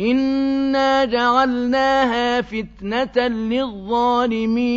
إِنَّا جَعَلْنَاهَا فِتْنَةً لِّلظَّالِمِينَ